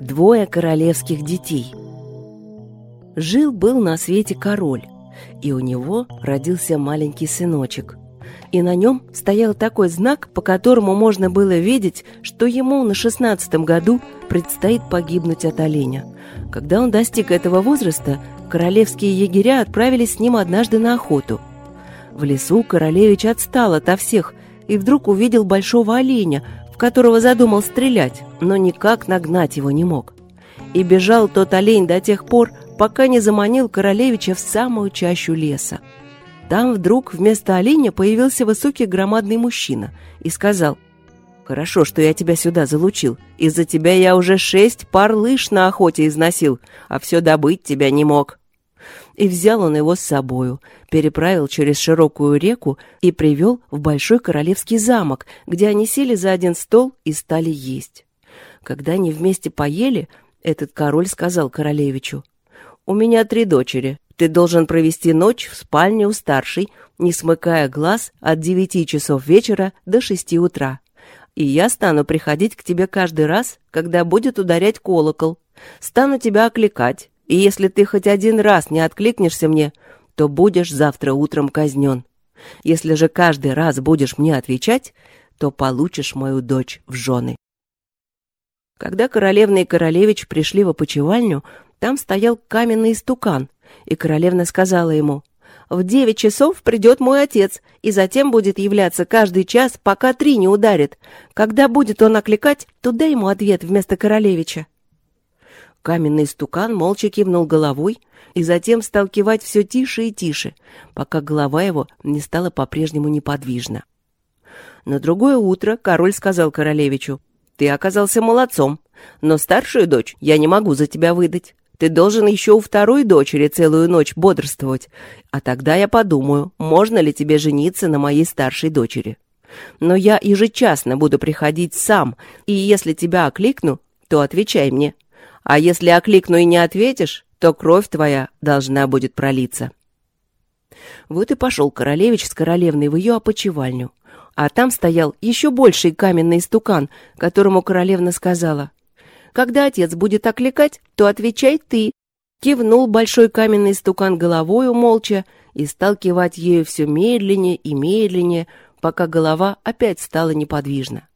Двое королевских детей. Жил-был на свете король, и у него родился маленький сыночек. И на нем стоял такой знак, по которому можно было видеть, что ему на шестнадцатом году предстоит погибнуть от оленя. Когда он достиг этого возраста, королевские егеря отправились с ним однажды на охоту. В лесу королевич отстал ото всех и вдруг увидел большого оленя, которого задумал стрелять, но никак нагнать его не мог. И бежал тот олень до тех пор, пока не заманил королевича в самую чащу леса. Там вдруг вместо оленя появился высокий громадный мужчина и сказал, «Хорошо, что я тебя сюда залучил. Из-за тебя я уже шесть пар лыж на охоте износил, а все добыть тебя не мог». И взял он его с собою, переправил через широкую реку и привел в большой королевский замок, где они сели за один стол и стали есть. Когда они вместе поели, этот король сказал королевичу, «У меня три дочери. Ты должен провести ночь в спальне у старшей, не смыкая глаз от девяти часов вечера до шести утра. И я стану приходить к тебе каждый раз, когда будет ударять колокол. Стану тебя окликать, и если ты хоть один раз не откликнешься мне, то будешь завтра утром казнен. Если же каждый раз будешь мне отвечать, то получишь мою дочь в жены». Когда королевна и королевич пришли в опочивальню, там стоял каменный стукан, и королевна сказала ему, «В девять часов придет мой отец, и затем будет являться каждый час, пока три не ударит. Когда будет он окликать, то дай ему ответ вместо королевича». Каменный стукан молча кивнул головой и затем стал кивать все тише и тише, пока голова его не стала по-прежнему неподвижна. На другое утро король сказал королевичу, «Ты оказался молодцом, но старшую дочь я не могу за тебя выдать. Ты должен еще у второй дочери целую ночь бодрствовать, а тогда я подумаю, можно ли тебе жениться на моей старшей дочери. Но я ежечасно буду приходить сам, и если тебя окликну, то отвечай мне, а если окликну и не ответишь, то кровь твоя должна будет пролиться». Вот и пошел королевич с королевной в ее опочивальню. А там стоял еще больший каменный стукан, которому королевна сказала, «Когда отец будет окликать, то отвечай ты». Кивнул большой каменный стукан головою молча и стал кивать ею все медленнее и медленнее, пока голова опять стала неподвижна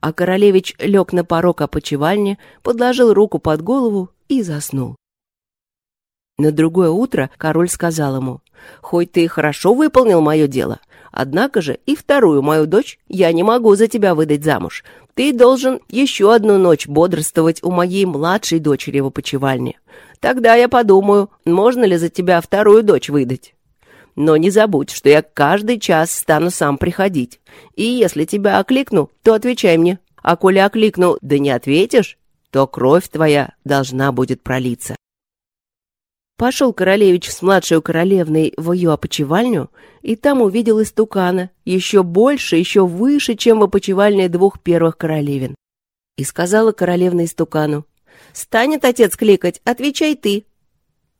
а королевич лег на порог опочивальни, подложил руку под голову и заснул. На другое утро король сказал ему, «Хоть ты и хорошо выполнил мое дело, однако же и вторую мою дочь я не могу за тебя выдать замуж. Ты должен еще одну ночь бодрствовать у моей младшей дочери в опочивальне. Тогда я подумаю, можно ли за тебя вторую дочь выдать». Но не забудь, что я каждый час стану сам приходить. И если тебя окликну, то отвечай мне. А коли окликну, да не ответишь, то кровь твоя должна будет пролиться. Пошел королевич с младшей королевной в ее опочивальню, и там увидел истукана, еще больше, еще выше, чем в опочивальне двух первых королевин. И сказала королевна истукану, «Станет отец кликать, отвечай ты,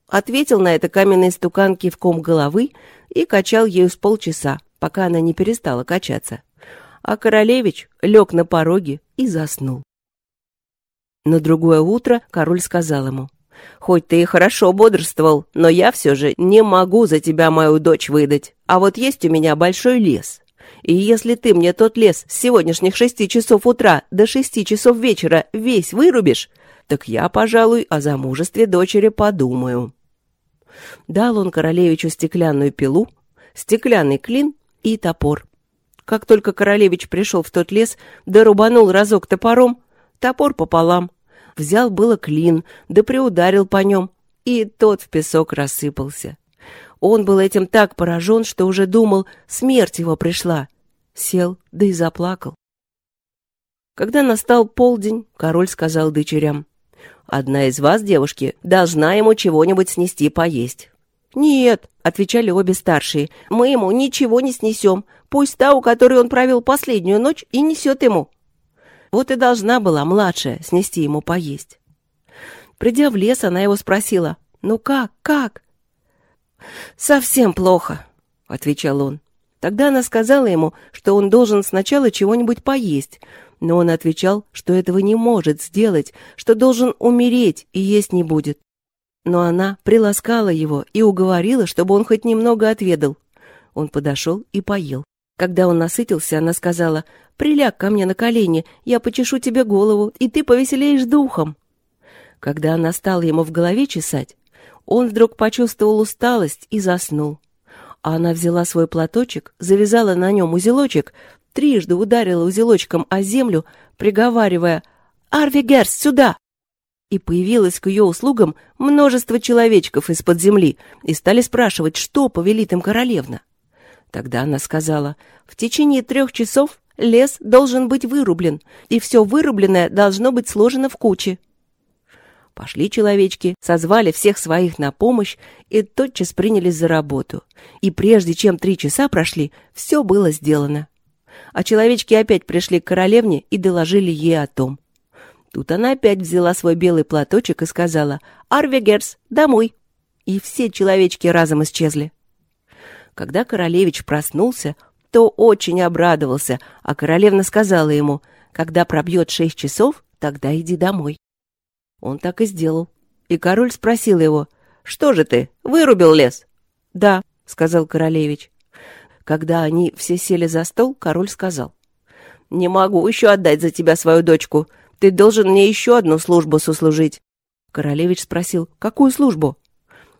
Ответил на это каменный стукан кивком головы и качал ею с полчаса, пока она не перестала качаться. А королевич лег на пороге и заснул. На другое утро король сказал ему, «Хоть ты и хорошо бодрствовал, но я все же не могу за тебя мою дочь выдать, а вот есть у меня большой лес. И если ты мне тот лес с сегодняшних шести часов утра до шести часов вечера весь вырубишь, так я, пожалуй, о замужестве дочери подумаю». Дал он королевичу стеклянную пилу, стеклянный клин и топор. Как только королевич пришел в тот лес, да рубанул разок топором, топор пополам. Взял было клин, да приударил по нем, и тот в песок рассыпался. Он был этим так поражен, что уже думал, смерть его пришла. Сел, да и заплакал. Когда настал полдень, король сказал дочерям, Одна из вас, девушки, должна ему чего-нибудь снести поесть». «Нет», — отвечали обе старшие, — «мы ему ничего не снесем. Пусть та, у которой он провел последнюю ночь, и несет ему». Вот и должна была младшая снести ему поесть. Придя в лес, она его спросила, «Ну как, как?» «Совсем плохо», — отвечал он. Тогда она сказала ему, что он должен сначала чего-нибудь поесть, Но он отвечал, что этого не может сделать, что должен умереть и есть не будет. Но она приласкала его и уговорила, чтобы он хоть немного отведал. Он подошел и поел. Когда он насытился, она сказала, «Приляг ко мне на колени, я почешу тебе голову, и ты повеселеешь духом». Когда она стала ему в голове чесать, он вдруг почувствовал усталость и заснул. А она взяла свой платочек, завязала на нем узелочек, трижды ударила узелочком о землю, приговаривая «Арви Герс, сюда!» И появилось к ее услугам множество человечков из-под земли и стали спрашивать, что повелит им королевна. Тогда она сказала, в течение трех часов лес должен быть вырублен, и все вырубленное должно быть сложено в кучи. Пошли человечки, созвали всех своих на помощь и тотчас принялись за работу. И прежде чем три часа прошли, все было сделано. А человечки опять пришли к королевне и доложили ей о том. Тут она опять взяла свой белый платочек и сказала «Арвегерс, домой!» И все человечки разом исчезли. Когда королевич проснулся, то очень обрадовался, а королевна сказала ему, когда пробьет шесть часов, тогда иди домой. Он так и сделал. И король спросил его, «Что же ты, вырубил лес?» «Да», — сказал королевич. Когда они все сели за стол, король сказал, «Не могу еще отдать за тебя свою дочку. Ты должен мне еще одну службу сослужить». Королевич спросил, «Какую службу?»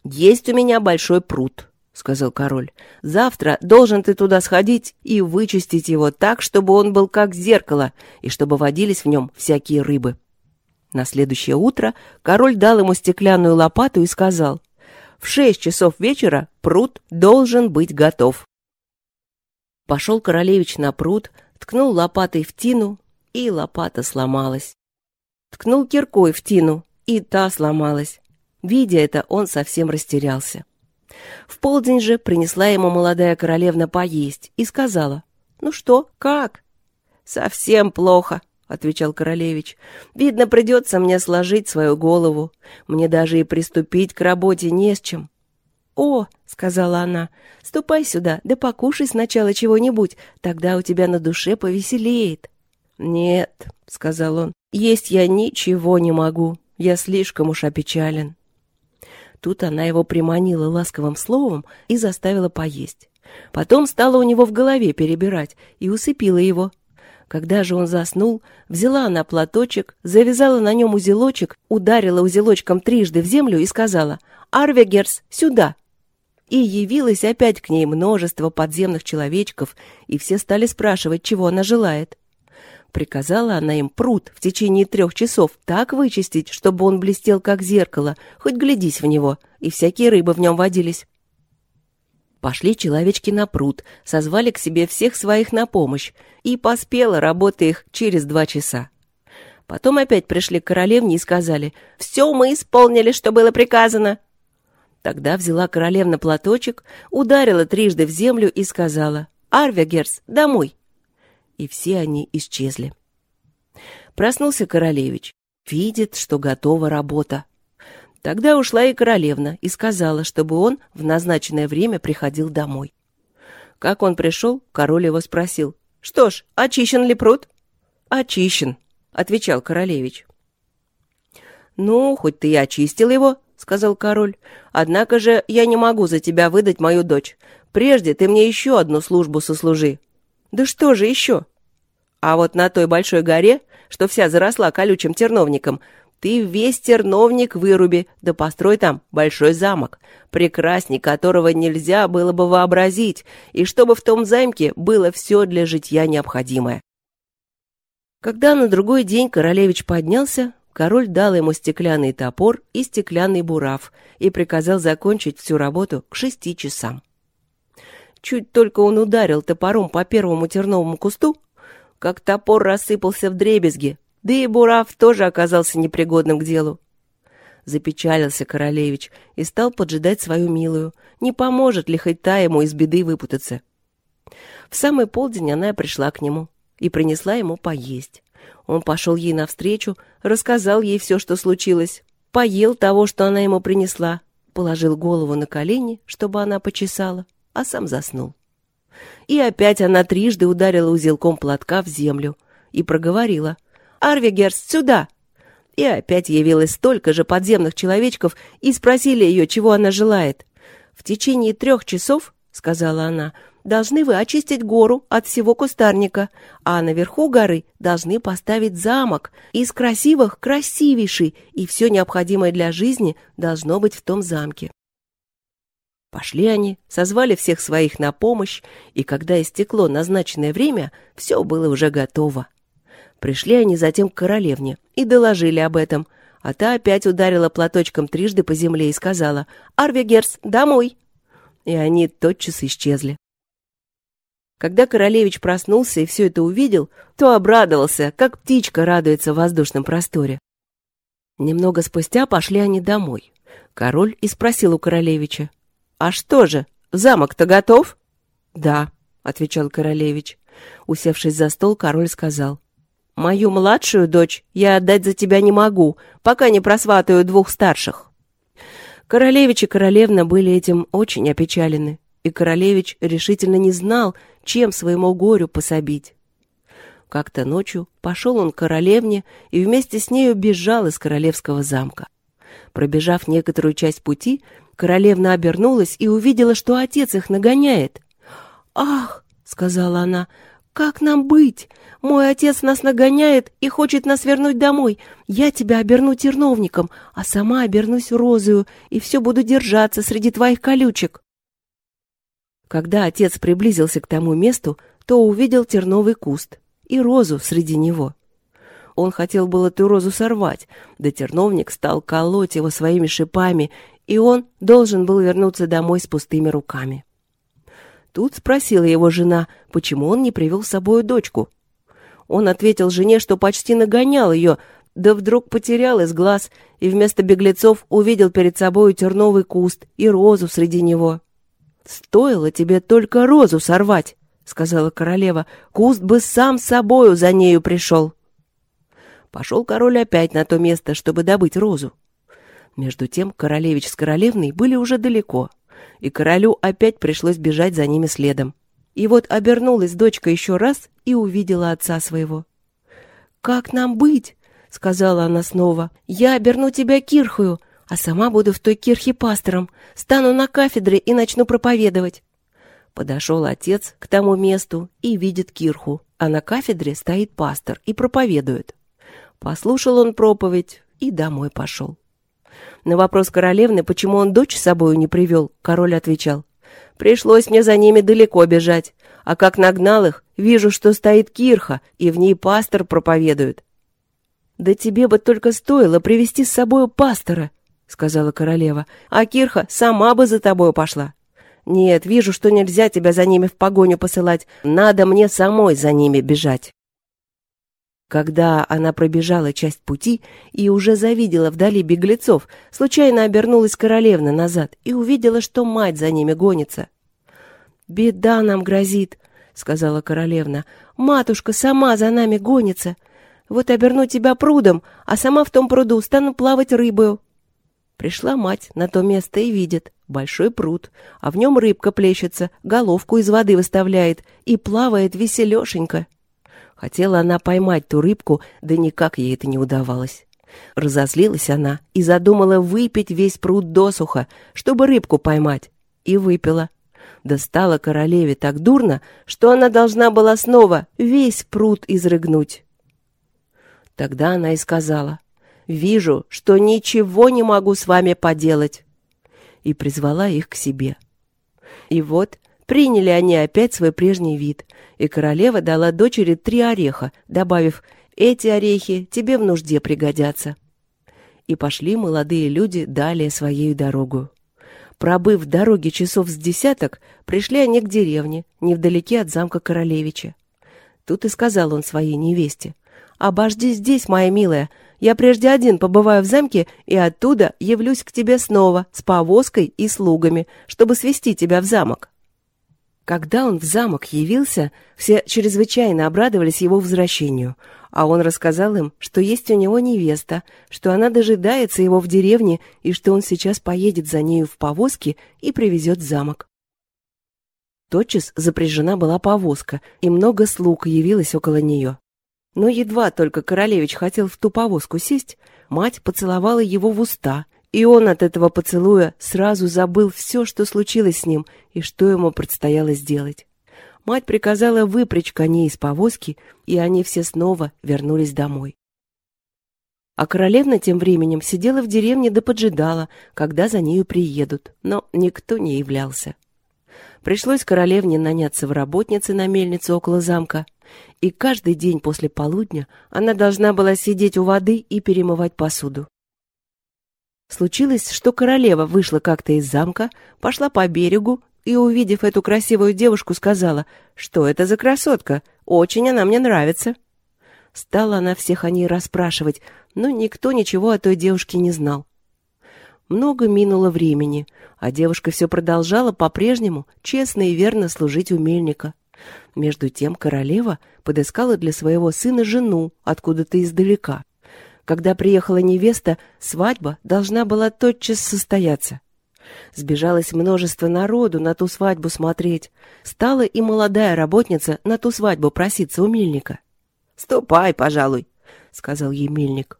«Есть у меня большой пруд сказал король. «Завтра должен ты туда сходить и вычистить его так, чтобы он был как зеркало, и чтобы водились в нем всякие рыбы». На следующее утро король дал ему стеклянную лопату и сказал, «В шесть часов вечера пруд должен быть готов». Пошел королевич на пруд, ткнул лопатой в тину, и лопата сломалась. Ткнул киркой в тину, и та сломалась. Видя это, он совсем растерялся. В полдень же принесла ему молодая королевна поесть и сказала, «Ну что, как?» «Совсем плохо», — отвечал королевич. «Видно, придется мне сложить свою голову. Мне даже и приступить к работе не с чем». «О», — сказала она, — «ступай сюда, да покушай сначала чего-нибудь, тогда у тебя на душе повеселеет». «Нет», — сказал он, — «есть я ничего не могу, я слишком уж опечален». Тут она его приманила ласковым словом и заставила поесть. Потом стала у него в голове перебирать и усыпила его. Когда же он заснул, взяла она платочек, завязала на нем узелочек, ударила узелочком трижды в землю и сказала «Арвегерс, сюда!» И явилось опять к ней множество подземных человечков, и все стали спрашивать, чего она желает. Приказала она им пруд в течение трех часов так вычистить, чтобы он блестел, как зеркало, хоть глядись в него, и всякие рыбы в нем водились. Пошли человечки на пруд, созвали к себе всех своих на помощь, и поспела работа их через два часа. Потом опять пришли к королевне и сказали, «Все мы исполнили, что было приказано». Тогда взяла королевна платочек, ударила трижды в землю и сказала, «Арвегерс, домой!» и все они исчезли. Проснулся королевич, видит, что готова работа. Тогда ушла и королевна и сказала, чтобы он в назначенное время приходил домой. Как он пришел, король его спросил, «Что ж, очищен ли пруд?» «Очищен», — отвечал королевич. «Ну, хоть ты и очистил его», — сказал король, «однако же я не могу за тебя выдать мою дочь. Прежде ты мне еще одну службу сослужи». «Да что же еще?» А вот на той большой горе, что вся заросла колючим терновником, ты весь терновник выруби, да построй там большой замок, прекрасней которого нельзя было бы вообразить, и чтобы в том замке было все для житья необходимое. Когда на другой день королевич поднялся, король дал ему стеклянный топор и стеклянный бурав и приказал закончить всю работу к шести часам. Чуть только он ударил топором по первому терновому кусту, как топор рассыпался в дребезги, да и Бурав тоже оказался непригодным к делу. Запечалился королевич и стал поджидать свою милую, не поможет ли хоть та ему из беды выпутаться. В самый полдень она пришла к нему и принесла ему поесть. Он пошел ей навстречу, рассказал ей все, что случилось, поел того, что она ему принесла, положил голову на колени, чтобы она почесала, а сам заснул. И опять она трижды ударила узелком платка в землю, и проговорила «Арвигерс, сюда!» И опять явилось столько же подземных человечков и спросили ее, чего она желает. «В течение трех часов, — сказала она, — должны вы очистить гору от всего кустарника, а наверху горы должны поставить замок, из красивых красивейший, и все необходимое для жизни должно быть в том замке. Пошли они, созвали всех своих на помощь, и когда истекло назначенное время, все было уже готово. Пришли они затем к королевне и доложили об этом, а та опять ударила платочком трижды по земле и сказала «Арвигерс, домой!» И они тотчас исчезли. Когда королевич проснулся и все это увидел, то обрадовался, как птичка радуется в воздушном просторе. Немного спустя пошли они домой. Король и спросил у королевича, «А что же, замок-то готов?» «Да», — отвечал королевич. Усевшись за стол, король сказал, «Мою младшую дочь я отдать за тебя не могу, пока не просватаю двух старших». Королевич и королевна были этим очень опечалены, и королевич решительно не знал, чем своему горю пособить. Как-то ночью пошел он к королевне и вместе с нею бежал из королевского замка. Пробежав некоторую часть пути, Королевна обернулась и увидела, что отец их нагоняет. «Ах!» — сказала она. «Как нам быть? Мой отец нас нагоняет и хочет нас вернуть домой. Я тебя оберну терновником, а сама обернусь розою и все буду держаться среди твоих колючек». Когда отец приблизился к тому месту, то увидел терновый куст и розу среди него. Он хотел было эту розу сорвать, да терновник стал колоть его своими шипами, и он должен был вернуться домой с пустыми руками. Тут спросила его жена, почему он не привел с собой дочку. Он ответил жене, что почти нагонял ее, да вдруг потерял из глаз и вместо беглецов увидел перед собой терновый куст и розу среди него. «Стоило тебе только розу сорвать», — сказала королева, — «куст бы сам собою за нею пришел». Пошел король опять на то место, чтобы добыть розу. Между тем королевич с королевной были уже далеко, и королю опять пришлось бежать за ними следом. И вот обернулась дочка еще раз и увидела отца своего. «Как нам быть?» — сказала она снова. «Я оберну тебя кирхою, а сама буду в той кирхе пастором, стану на кафедре и начну проповедовать». Подошел отец к тому месту и видит кирху, а на кафедре стоит пастор и проповедует. Послушал он проповедь и домой пошел. На вопрос королевны, почему он дочь с собою не привел, король отвечал. «Пришлось мне за ними далеко бежать, а как нагнал их, вижу, что стоит кирха, и в ней пастор проповедует». «Да тебе бы только стоило привести с собою пастора», — сказала королева, «а кирха сама бы за тобою пошла». «Нет, вижу, что нельзя тебя за ними в погоню посылать, надо мне самой за ними бежать». Когда она пробежала часть пути и уже завидела вдали беглецов, случайно обернулась королевна назад и увидела, что мать за ними гонится. «Беда нам грозит», — сказала королевна. «Матушка сама за нами гонится. Вот оберну тебя прудом, а сама в том пруду стану плавать рыбою». Пришла мать на то место и видит большой пруд, а в нем рыбка плещется, головку из воды выставляет и плавает веселешенько. Хотела она поймать ту рыбку, да никак ей это не удавалось. Разозлилась она и задумала выпить весь пруд досуха, чтобы рыбку поймать. И выпила. Да стало королеве так дурно, что она должна была снова весь пруд изрыгнуть. Тогда она и сказала, «Вижу, что ничего не могу с вами поделать». И призвала их к себе. И вот Приняли они опять свой прежний вид, и королева дала дочери три ореха, добавив «Эти орехи тебе в нужде пригодятся». И пошли молодые люди далее своей дорогу. Пробыв в дороге часов с десяток, пришли они к деревне, невдалеке от замка королевича. Тут и сказал он своей невесте, «Обожди здесь, моя милая, я прежде один побываю в замке и оттуда явлюсь к тебе снова с повозкой и слугами, чтобы свести тебя в замок». Когда он в замок явился, все чрезвычайно обрадовались его возвращению, а он рассказал им, что есть у него невеста, что она дожидается его в деревне и что он сейчас поедет за нею в повозке и привезет в замок. Тотчас запряжена была повозка, и много слуг явилось около нее. Но едва только королевич хотел в ту повозку сесть, мать поцеловала его в уста, и он от этого поцелуя сразу забыл все, что случилось с ним и что ему предстояло сделать. Мать приказала выпрячь коней из повозки, и они все снова вернулись домой. А королевна тем временем сидела в деревне да поджидала, когда за нею приедут, но никто не являлся. Пришлось королевне наняться в работнице на мельнице около замка, и каждый день после полудня она должна была сидеть у воды и перемывать посуду. Случилось, что королева вышла как-то из замка, пошла по берегу и, увидев эту красивую девушку, сказала, что это за красотка, очень она мне нравится. Стала она всех о ней расспрашивать, но никто ничего о той девушке не знал. Много минуло времени, а девушка все продолжала по-прежнему честно и верно служить у мельника. Между тем королева подыскала для своего сына жену откуда-то издалека. Когда приехала невеста, свадьба должна была тотчас состояться. Сбежалось множество народу на ту свадьбу смотреть. Стала и молодая работница на ту свадьбу проситься у мельника. «Ступай, пожалуй», — сказал ей мельник.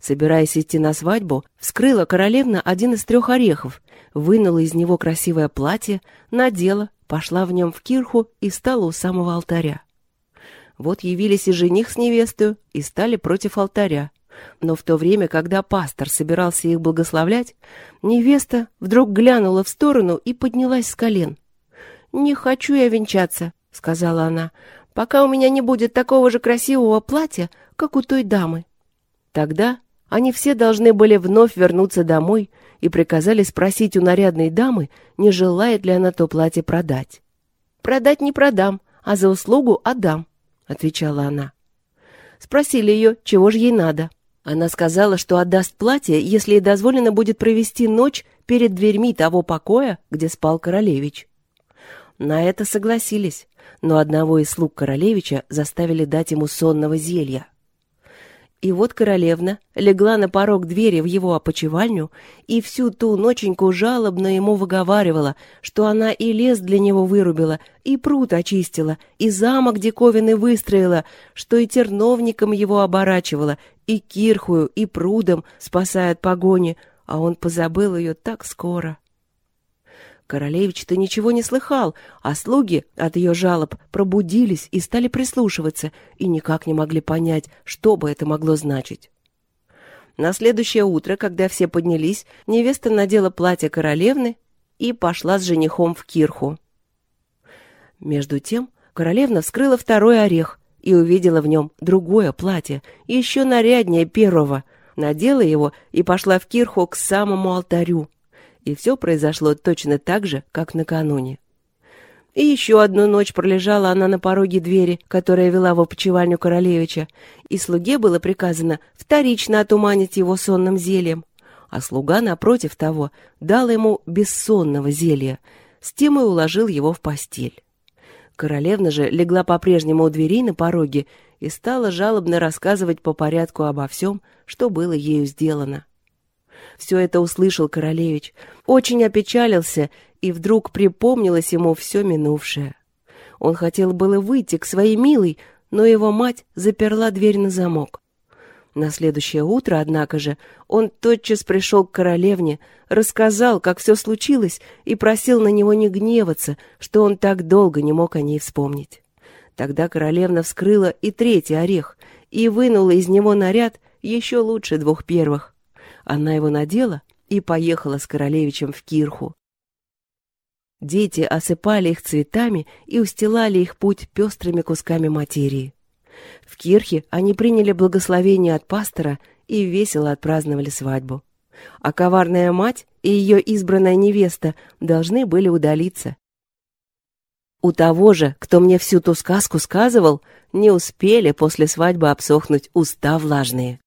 Собираясь идти на свадьбу, вскрыла королевна один из трех орехов, вынула из него красивое платье, надела, пошла в нем в кирху и стала у самого алтаря. Вот явились и жених с невестой и стали против алтаря. Но в то время, когда пастор собирался их благословлять, невеста вдруг глянула в сторону и поднялась с колен. «Не хочу я венчаться», — сказала она, пока у меня не будет такого же красивого платья, как у той дамы. Тогда они все должны были вновь вернуться домой и приказали спросить у нарядной дамы, не желает ли она то платье продать. «Продать не продам, а за услугу отдам», — отвечала она. Спросили ее, чего же ей надо. Она сказала, что отдаст платье, если ей дозволено будет провести ночь перед дверьми того покоя, где спал королевич. На это согласились, но одного из слуг королевича заставили дать ему сонного зелья. И вот королевна легла на порог двери в его опочивальню и всю ту ноченьку жалобно ему выговаривала, что она и лес для него вырубила, и пруд очистила, и замок диковины выстроила, что и терновником его оборачивала, и кирхую, и прудом спасая от погони, а он позабыл ее так скоро. Королевич-то ничего не слыхал, а слуги от ее жалоб пробудились и стали прислушиваться, и никак не могли понять, что бы это могло значить. На следующее утро, когда все поднялись, невеста надела платье королевны и пошла с женихом в кирху. Между тем королевна вскрыла второй орех и увидела в нем другое платье, еще наряднее первого, надела его и пошла в кирху к самому алтарю и все произошло точно так же, как накануне. И еще одну ночь пролежала она на пороге двери, которая вела в опочивальню королевича, и слуге было приказано вторично отуманить его сонным зельем, а слуга, напротив того, дал ему бессонного зелья, с тем и уложил его в постель. Королевна же легла по-прежнему у дверей на пороге и стала жалобно рассказывать по порядку обо всем, что было ею сделано. Все это услышал королевич, очень опечалился, и вдруг припомнилось ему все минувшее. Он хотел было выйти к своей милой, но его мать заперла дверь на замок. На следующее утро, однако же, он тотчас пришел к королевне, рассказал, как все случилось, и просил на него не гневаться, что он так долго не мог о ней вспомнить. Тогда королевна вскрыла и третий орех и вынула из него наряд еще лучше двух первых. Она его надела и поехала с королевичем в Кирху. Дети осыпали их цветами и устилали их путь пестрыми кусками материи. В Кирхе они приняли благословение от пастора и весело отпраздновали свадьбу. А коварная мать и ее избранная невеста должны были удалиться. У того же, кто мне всю ту сказку сказывал, не успели после свадьбы обсохнуть уста влажные.